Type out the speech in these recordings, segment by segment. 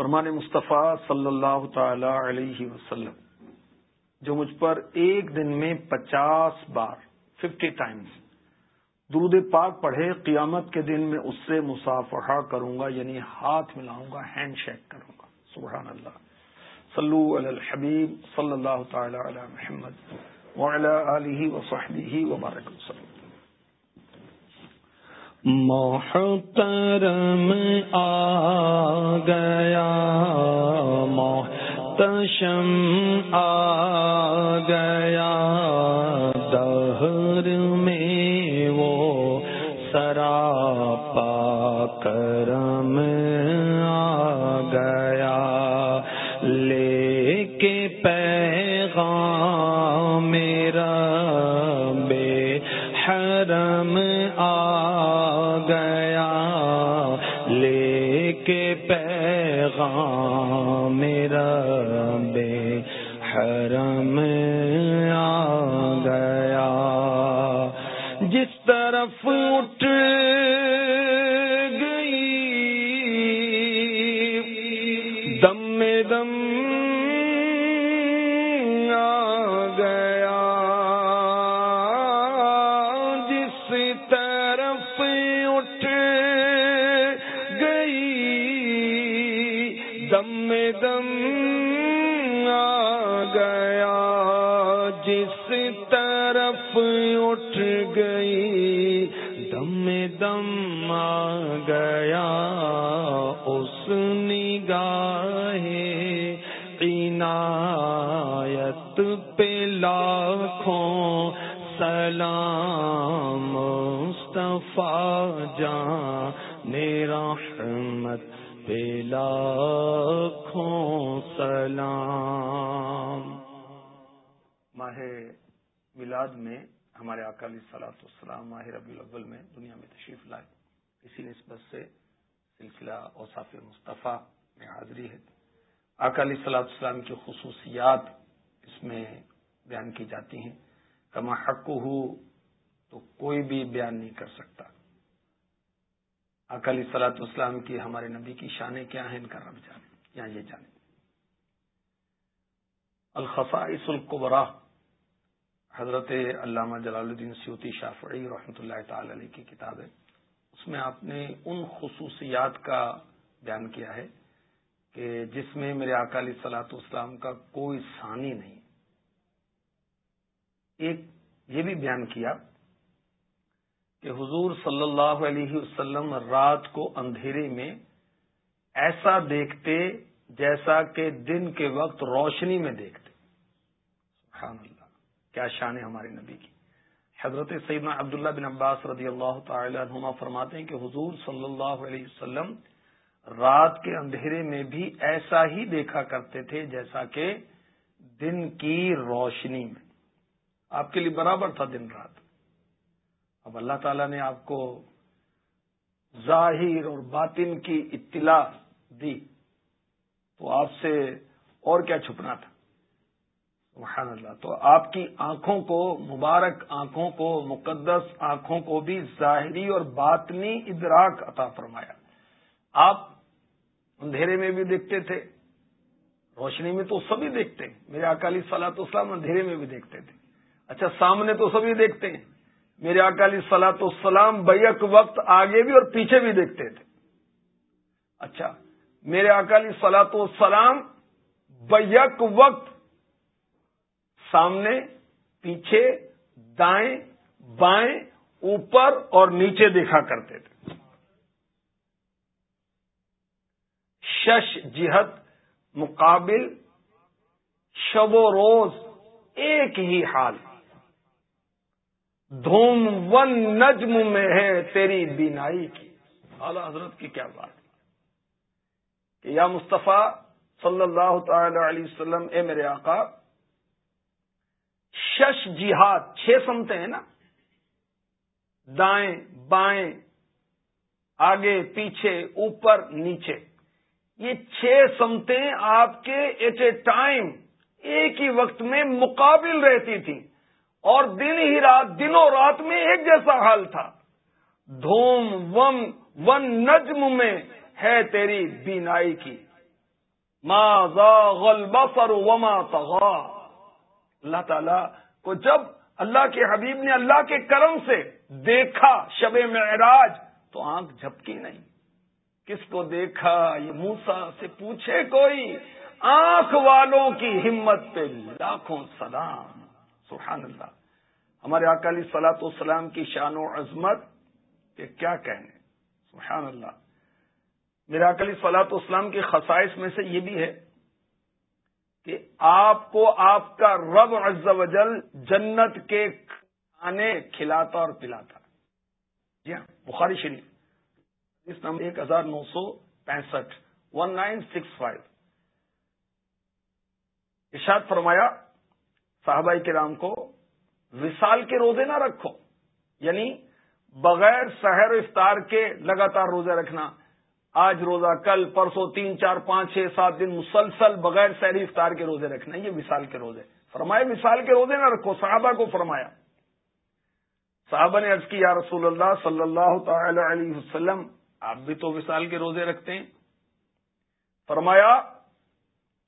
فرمان مصطفیٰ صلی اللہ تعالی علیہ وسلم، جو مجھ پر ایک دن میں پچاس بار ففٹی ٹائمز درود پاک پڑھے، قیامت کے دن میں اس سے مسافہ کروں گا یعنی ہاتھ ملاؤں گا ہینڈ شیک کروں گا۔ سبحان اللہ۔ صلو علی الحبیب صلی اللہ تعالی علی محمد وعلی آلہ وصحبہ وبارک وسلم۔ محترم آ محتشم آ گیا دہر میں وہ سراپا کرم آ گیا لے کے پیغام میرا بے حرم آ پیغام میرا بے محرم آ گیا۔ جس طرف اٹھ گئی، دم میں دم آ گیا۔ جس طرف اٹھ گئی، دم میں دم اٹھ گئی، دم دم آ گیا۔ اس نگاہ عنایت پہ لاکھوں سلام۔ مصطفیٰ جان، رحمت پہ لاکھوں سلام۔ ماہ میلاد میں ہمارے اکالی سلاۃ السلام ماہ ربی الاول میں دنیا میں تشریف لائے۔ اسی نسبت سے سلسلہ اوصاف مصطفیٰ میں حاضری ہے۔ اکالی سلاۃ السلام کی خصوصیات اس میں بیان کی جاتی ہیں۔ کما حق ہو تو کوئی بھی بیان نہیں کر سکتا۔ اکالی سلاط اسلام کی ہمارے نبی کی شانیں کیا ہیں؟ ان کا رب جانے یا یہ جانے۔ الخصائص القبراہ حضرت علامہ جلال الدین سیوتی شافعی رحمۃ اللہ تعالی علیہ کی کتاب ہے۔ اس میں آپ نے ان خصوصیات کا بیان کیا ہے کہ جس میں میرے اکالی سلاط اسلام کا کوئی ثانی نہیں۔ ایک یہ بھی بیان کیا کہ حضور صلی اللہ علیہ وسلم رات کو اندھیرے میں ایسا دیکھتے جیسا کہ دن کے وقت روشنی میں دیکھتے۔ سبحان اللہ۔ کیا شان ہے ہمارے نبی کی۔ حضرت سیدنا عبداللہ بن عباس رضی اللہ تعالی عنہما فرماتے ہیں کہ حضور صلی اللہ علیہ وسلم رات کے اندھیرے میں بھی ایسا ہی دیکھا کرتے تھے جیسا کہ دن کی روشنی میں۔ آپ کے لیے برابر تھا دن رات۔ اب اللہ تعالی نے آپ کو ظاہر اور باطن کی اطلاع دی تو آپ سے اور کیا چھپنا تھا؟ سبحان اللہ۔ تو آپ کی آنکھوں کو، مبارک آنکھوں کو، مقدس آنکھوں کو بھی ظاہری اور باطنی ادراک عطا فرمایا۔ آپ اندھیرے میں بھی دیکھتے تھے، روشنی میں تو سبھی دیکھتے ہیں۔ میرے اکالی سلاط اسلام اندھیرے میں بھی دیکھتے تھے۔ اچھا سامنے تو سبھی دیکھتے ہیں۔ میرے اکالی سلاط اسلام بیک وقت آگے بھی اور پیچھے بھی دیکھتے تھے۔ اچھا میرے اکالی سلاط السلام بیک وقت سامنے، پیچھے، دائیں، بائیں، اوپر اور نیچے دیکھا کرتے تھے۔ شش جہت مقابل، شب و روز ایک ہی حال۔ دھوم ون نجم میں ہے تیری بینائی کی۔ اعلی حضرت کی کیا بات۔ کہ یا مصطفیٰ صلی اللہ تعالی علیہ وسلم، اے میرے آقا شش جہاد، چھ سمتے ہیں نا؟ دائیں، بائیں، آگے، پیچھے، اوپر، نیچے۔ یہ چھ سمتیں آپ کے ایٹ اے ٹائم ایک ہی وقت میں مقابل رہتی تھی اور دن ہی رات دنوں رات میں ایک جیسا حال تھا۔ دھوم، وم، ون نجم میں ہے تیری بینائی کی۔ ما غل بفر وما تغا اللہ تعالی کو جب اللہ کے حبیب نے اللہ کے کرم سے دیکھا شب معراج، تو آنکھ جھپکی نہیں۔ کس کو دیکھا؟ یہ موسا سے پوچھے کوئی۔ آنکھ والوں کی ہمت پہ لاکھوں سلام۔ سبحان اللہ۔ ہمارے اکالی سلاط والسلام کی شان و عظمت کہ کیا کہنے۔ سبحان اللہ۔ میرا اکلی سلاط اسلام کے خصائص میں سے یہ بھی ہے کہ آپ کو آپ کا رب عز و جل جنت کے کھانے کھلاتا اور پلاتا جی ہاں بخاری شریف اس نمبر ایک ہزار نو سو پینسٹھ، ون نائن سکس فائیو۔ ارشاد فرمایا، صحابہ کرام کو وصال کے روزے نہ رکھو یعنی بغیر سحر افطار کے لگاتار روزے رکھنا۔ آج روزہ، کل، پرسوں، تین، چار، پانچ، چھ، سات دن مسلسل بغیر سحری افطار کے روزے رکھنا یہ وصال کے روزے۔ فرمایا، وصال کے روزے نہ رکھو، صحابہ کو فرمایا۔ صحابہ نے عرض کی، یا رسول اللہ صلی اللہ تعالی علیہ وسلم، آپ بھی تو وصال کے روزے رکھتے ہیں۔ فرمایا،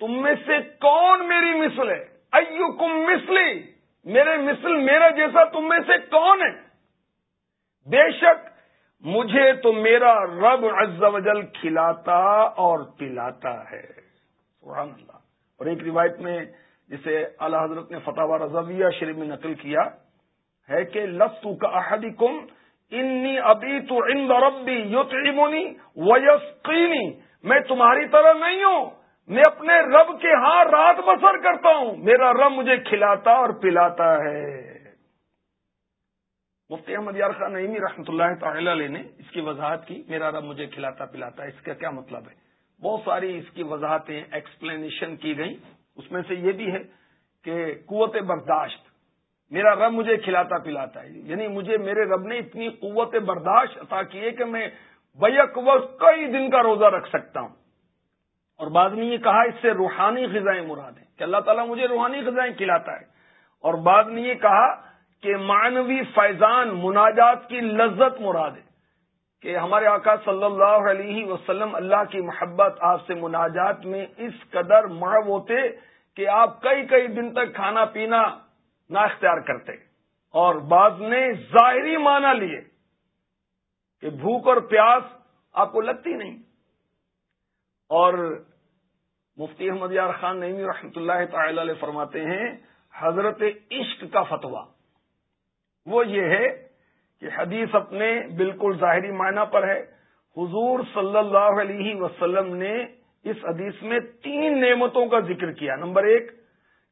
تم میں سے کون میری مثل ہے؟ ایو کم مسلی میرے مثل میرا جیسا تم میں سے کون ہے؟ بے شک مجھے تو میرا رب عز و جل کھلاتا اور پلاتا ہے۔ سبحان اللہ۔ اور ایک روایت میں جسے اللہ حضرت نے فتح رضویہ شریف میں نقل کیا ہے کہ لفتو کا احدی کم انی ابھی تو ان ربی یوتمونی ویسقینی۔ میں تمہاری طرح نہیں ہوں۔ میں اپنے رب کے ہاں رات بسر کرتا ہوں۔ میرا رب مجھے کھلاتا اور پلاتا ہے۔ مفتی احمد یار خان نعیمی رحمۃ اللہ تعالی علیہ نے اس کی وضاحت کی، میرا رب مجھے کھلاتا پلاتا ہے، اس کا کیا مطلب ہے؟ بہت ساری اس کی وضاحتیں ایکسپلینیشن کی گئی اس میں سے یہ بھی ہے کہ قوت برداشت، میرا رب مجھے کھلاتا پلاتا ہے۔ یعنی مجھے میرے رب نے اتنی قوت برداشت عطا کی ہے کہ میں بیک وقت کئی دن کا روزہ رکھ سکتا ہوں۔ اور بعد نے یہ کہا، اس سے روحانی غذائیں مراد ہیں۔ کہ اللہ تعالیٰ مجھے روحانی غذائیں کھلاتا ہے۔ اور بعد نے یہ کہا کہ معنوی فیضان مناجات کی لذت مراد ہے کہ ہمارے آقا صلی اللہ علیہ وسلم اللہ کی محبت آپ سے مناجات میں اس قدر محب ہوتے کہ آپ کئی کئی دن تک کھانا پینا نہ اختیار کرتے اور بعض نے ظاہری معنی لیے کہ بھوک اور پیاس آپ کو لگتی نہیں۔ اور مفتی احمد یار خان نعمی رحمۃ اللہ تعالی علیہ فرماتے ہیں، حضرت عشق کا فتویٰ۔ وہ یہ ہے کہ حدیث اپنے بالکل ظاہری معنی پر ہے۔ حضور صلی اللہ علیہ وسلم نے اس حدیث میں تین نعمتوں کا ذکر کیا۔ نمبر ایک،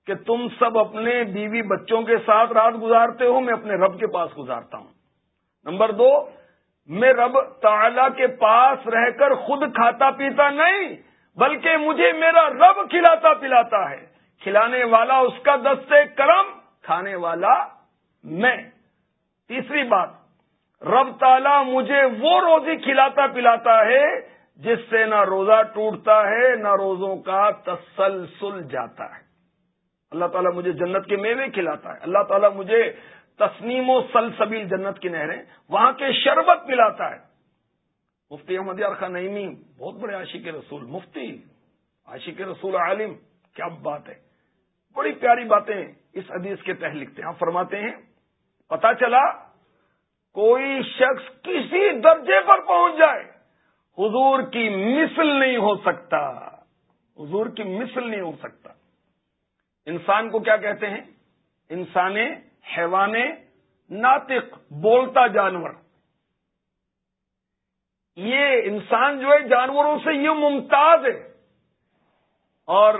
کہ تم سب اپنے بیوی بچوں کے ساتھ رات گزارتے ہو، میں اپنے رب کے پاس گزارتا ہوں۔ نمبر دو، میں رب تعالی کے پاس رہ کر خود کھاتا پیتا نہیں، بلکہ مجھے میرا رب کھلاتا پلاتا ہے۔ کھلانے والا اس کا دستے کرم، کھانے والا میں۔ تیسری بات، رب تعالی مجھے وہ روزی کھلاتا پلاتا ہے جس سے نہ روزہ ٹوٹتا ہے، نہ روزوں کا تسلسل جاتا ہے۔ اللہ تعالیٰ مجھے جنت کے میوے کھلاتا ہے۔ اللہ تعالیٰ مجھے تسنیم و سلسبیل جنت کی نہریں وہاں کے شربت پلاتا ہے۔ مفتی احمد یار خان نعیمی، بہت بڑے عاشق رسول، مفتی، عاشق رسول عالم، کیا بات ہے۔ بڑی پیاری باتیں اس حدیث کے تحت لکھتے ہیں۔ آپ فرماتے ہیں پتا چلا کوئی شخص کسی درجے پر پہنچ جائے، حضور کی مثل نہیں ہو سکتا، حضور کی مثل نہیں ہو سکتا۔ انسان کو کیا کہتے ہیں؟ انسان حیوان ناطق، بولتا جانور۔ یہ انسان جو ہے، جانوروں سے یہ ممتاز ہے۔ اور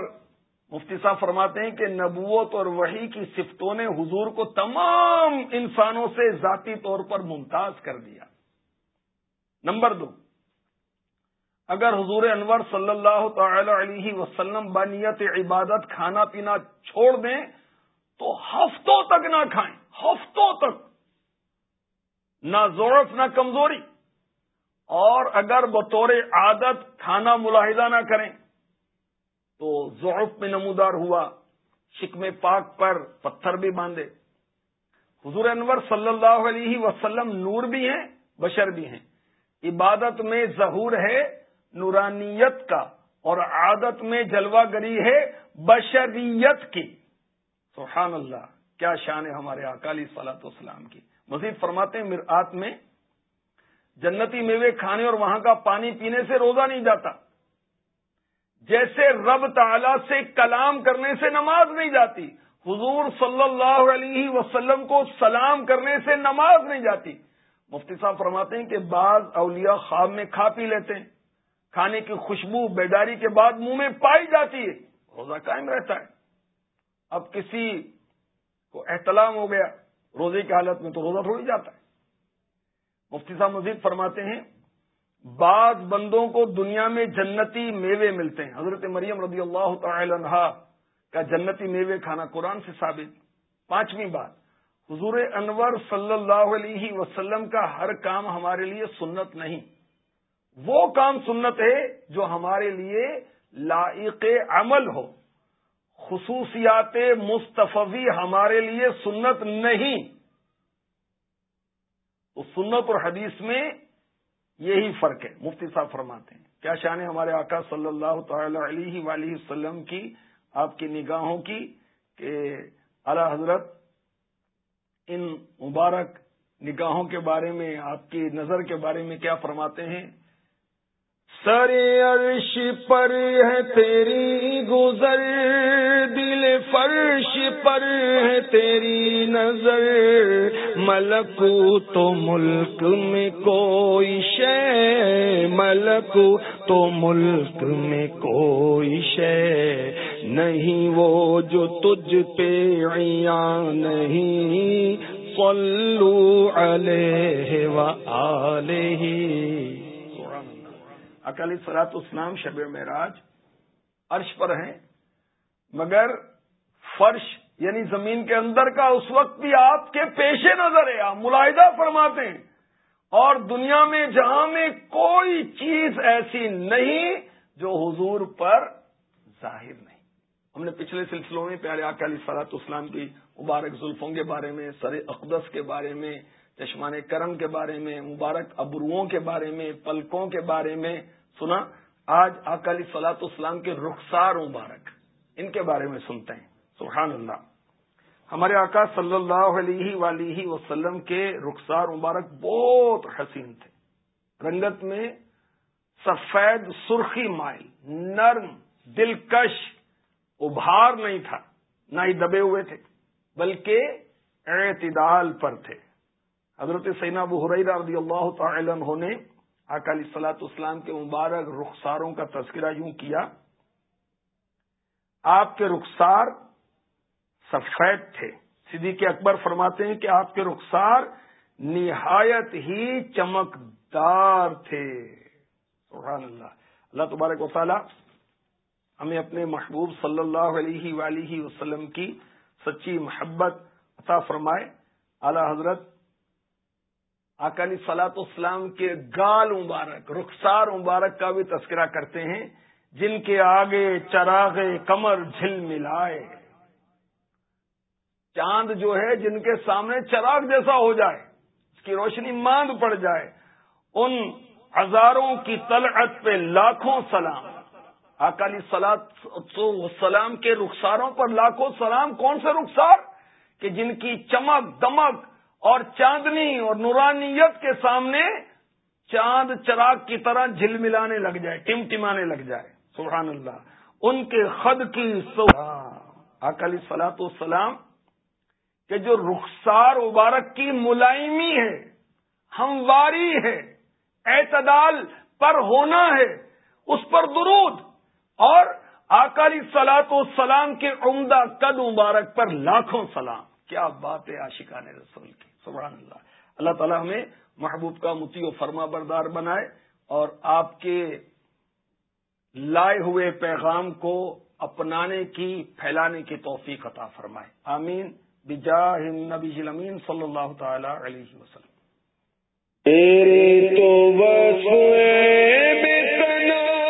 مفتی صاحب فرماتے ہیں کہ نبوت اور وحی کی صفتوں نے حضور کو تمام انسانوں سے ذاتی طور پر ممتاز کر دیا۔ نمبر دو، اگر حضور انور صلی اللہ تعالی علیہ وسلم بنیت عبادت کھانا پینا چھوڑ دیں، تو ہفتوں تک نہ کھائیں، ہفتوں تک۔ نہ ضعف، نہ کمزوری۔ اور اگر بطور عادت کھانا ملاحظہ نہ کریں تو ضعف میں نمودار ہوا، شکم پاک پر پتھر بھی باندھے۔ حضور انور صلی اللہ علیہ وسلم نور بھی ہیں، بشر بھی ہیں۔ عبادت میں ظہور ہے، نورانیت کا، اور عادت میں جلوہ گری ہے، بشریت کی۔ سبحان اللہ کیا شان ہے ہمارے اکالی صلاحت والسلام کی۔ مزید فرماتے ہیں، مرآت میں جنتی میوے کھانے اور وہاں کا پانی پینے سے روزہ نہیں جاتا۔ جیسے رب تعالی سے کلام کرنے سے نماز نہیں جاتی، حضور صلی اللہ علیہ وسلم کو سلام کرنے سے نماز نہیں جاتی۔ مفتی صاحب فرماتے ہیں کہ بعض اولیاء خواب میں کھا پی لیتے ہیں۔ کھانے کی خوشبو، بیداری کے بعد منہ میں پائی جاتی ہے۔ روزہ قائم رہتا ہے۔ اب کسی کو احتلام ہو گیا، روزے کی حالت میں تو روزہ تھوڑی جاتا ہے۔ مفتی صاحب مزید فرماتے ہیں بعض بندوں کو دنیا میں جنتی میوے ملتے ہیں۔ حضرت مریم رضی اللہ تعالی عنہ کا جنتی میوے کھانا قرآن سے ثابت۔ پانچویں بات، حضور انور صلی اللہ علیہ وسلم کا ہر کام ہمارے لیے سنت نہیں۔ وہ کام سنت ہے جو ہمارے لیے لائق عمل ہو۔ خصوصیات مستفی ہمارے لیے سنت نہیں۔ تو سنت اور حدیث میں یہی فرق ہے۔ مفتی صاحب فرماتے ہیں، کیا شان ہے ہمارے آقا صلی اللہ تعالی علیہ وآلہ وسلم کی، آپ کی نگاہوں کی کہ اعلی حضرت ان مبارک نگاہوں کے بارے میں، آپ کی نظر کے بارے میں کیا فرماتے ہیں؟ سر عرش پر ہے تیری گزر، دل فرش پر ہے تیری نظر۔ ملکو تو ملک میں کوئی شے، ملکو تو ملک میں کوئی شے۔ نہیں وہ جو تجھ پہ عیاں نہیں، صلو علیہ وآلہ اکالی سلاط اسلام شب معراج عرش پر ہیں، مگر فرش یعنی زمین کے اندر کا اس وقت بھی آپ کے پیش نظر ہے آپ ملاحدہ فرماتے ہیں۔ اور دنیا میں جہاں میں کوئی چیز ایسی نہیں جو حضور پر ظاہر نہیں۔ ہم نے پچھلے سلسلوں میں پیارے اکالی سلاط اسلام کی مبارک زلفوں کے بارے میں، سر اقدس کے بارے میں چشمان کرم کے بارے میں، مبارک ابروؤں کے بارے میں، پلکوں کے بارے میں سنا، آج اکالی سلاط اسلام کے رخسار مبارک، ان کے بارے میں سنتے ہیں۔ سبحان اللہ۔ ہمارے آقا صلی اللہ علیہ ولیہ وسلم کے رخسار مبارک بہت حسین تھے۔ رنگت میں سفید سرخی مائل، نرم، دلکش، ابھار نہیں تھا، نہ ہی دبے ہوئے تھے، بلکہ اعتدال پر تھے۔ حضرت سینا ابو رضی اللہ تعالی عنہ نے اکالی سلاط اسلام کے مبارک رخساروں کا تذکرہ یوں کیا؟ آپ کے رخسار سفید تھے۔ صدیق اکبر فرماتے ہیں کہ آپ کے رخسار نہایت ہی چمکدار تھے۔ سبحان اللہ۔ اللہ تبارک و تعالی ہمیں اپنے محبوب صلی اللہ علیہ ولیہ وسلم کی سچی محبت عطا فرمائے۔ اعلی حضرت اکالی سلاط اسلام کے گال مبارک، رخسار مبارک کا بھی تذکرہ کرتے ہیں، جن کے آگے چراغ کمر جھل ملائے۔ چاند جو ہے، جن کے سامنے چراغ جیسا ہو جائے، اس کی روشنی ماند پڑ جائے، ان ہزاروں کی طلعت پہ لاکھوں سلام۔ اکالی سلاط سلام کے رخساروں پر لاکھوں سلام، کون سے رخسار؟ کہ جن کی چمک دمک اور چاندنی اور نورانیت کے سامنے چاند چراغ کی طرح جھل ملانے لگ جائے، ٹم ٹمانے لگ جائے۔ سبحان اللہ۔ ان کے خد کی اکالی ہاں، سلاط والسلام کہ جو رخسار مبارک کی ملائمی ہے، ہمواری ہے، اعتدال پر ہونا ہے، اس پر درود۔ اور اکالی سلاط و سلام کے عمدہ قد مبارک پر لاکھوں سلام۔ کیا بات ہے، عاشقان رسول کی۔ سبحان اللہ۔ اللہ تعالیٰ ہمیں محبوب کا متی و فرما بردار بنائے اور آپ کے لائے ہوئے پیغام کو اپنانے کی، پھیلانے کی توفیق عطا فرمائے۔ آمین۔ بجاہ نبی امین صلی اللہ تعالی علیہ وسلم۔ تیرے تو بس